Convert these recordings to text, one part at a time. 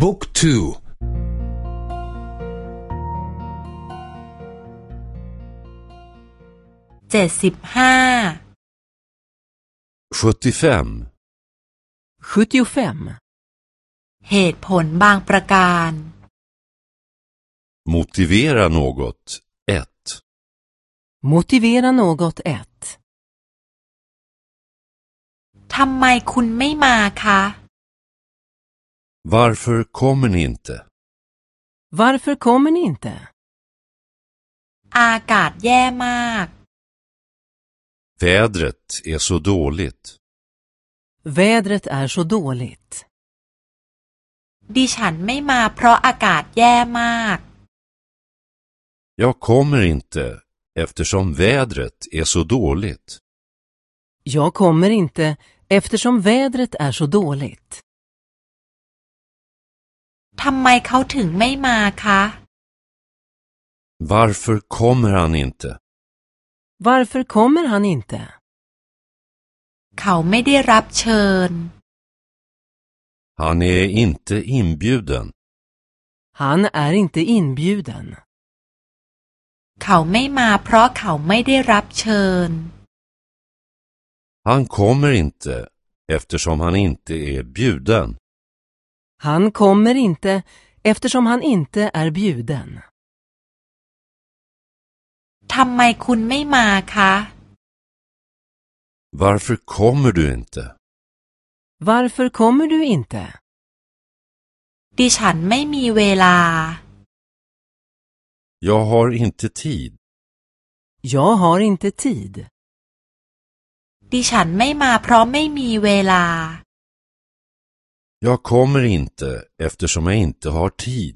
บุ๊กทูเจ็ดสิบห้า sjuttiofem 75. เหตุผลบางประการ motivera något 1 Motivera något 1. ทำไมคุณไม่มาคะ varför kommer ni inte Varför kommer ni inte? อากาศแย่มาก vädret är så dåligt Vädret är så dåligt. ดิฉันไม่มาเพราะอากาศแย่มาก jag kommer inte eftersom vädret är så dåligt Jag kommer inte eftersom vädret är så dåligt. ทำไมเขาถึงไม่มาคะ varför kommer han inte Varför kommer han inte? เขาไม่ได้รับเชิญ han är inte inbjuden Han är inte inbjuden. เขาไม่มาเพราะเขาไม่ได้รับเชิญ han kommer inte eftersom han inte är bjuden Han kommer inte eftersom han inte är bjuden. ทำไมคุณไม่มาคะ varför kommer du inte Varför kommer du inte? ดิฉันไม่มีเวลา jag har inte tid Jag har inte tid. ดิฉันไม่มาเพราะไม่มีเวลา jag kommer inte eftersom jag inte har tid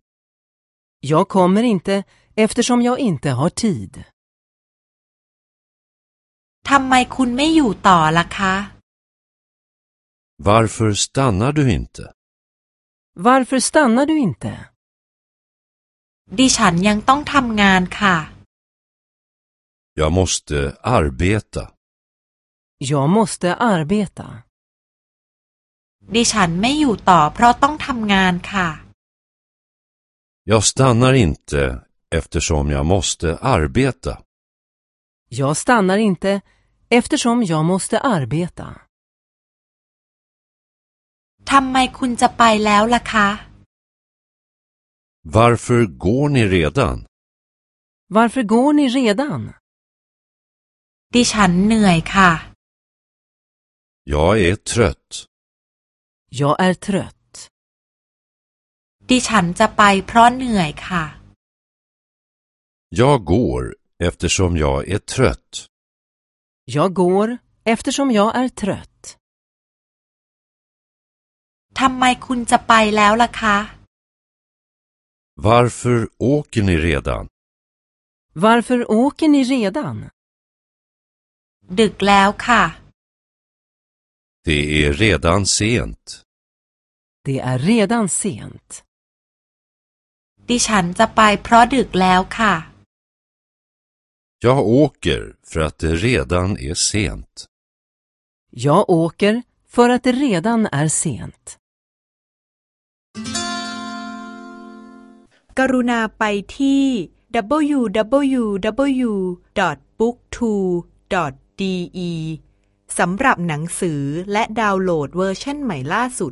Jag kommer inte eftersom jag inte har tid. ทำไมคุณไม่อยู่ต่อล่ะคะ varför stannar du inte Varför stannar du inte? ดิฉันยังต้องทำงานค่ะ jag måste arbeta Jag måste arbeta. ดิฉันไม่อยู่ต่อเพราะต้องทำงานค่ะ Jag stannar inte eftersom jag måste arbeta. Jag stannar inte eftersom jag måste arbeta. ทำไมคุณจะไปแล้วล่ะคะ Varför går ni redan? Varför går ni redan? ดิฉันเหนื่อยค่ะ Jag är trött. Jag är trött. ดิฉันจะไปเพราะเหนื่อยค่ะ Jag går eftersom jag är trött. Jag går eftersom jag är trött. ทำไมคุณจะไปแล้วล่ะคะ Varför åker ni redan? Varför åker ni redan? ดึกแล้วค่ะ Det är redan sent. Det är redan sent. ดิฉันจะไปเพราะดึกแล้วค่ะ Jag åker för att det redan är sent. Jag åker för att det redan är sent. กรุณาไปที่ www.booktwo.de สำหรับหนังสือและดาวน์โหลดเวอร์ชันใหม่ล่าสุด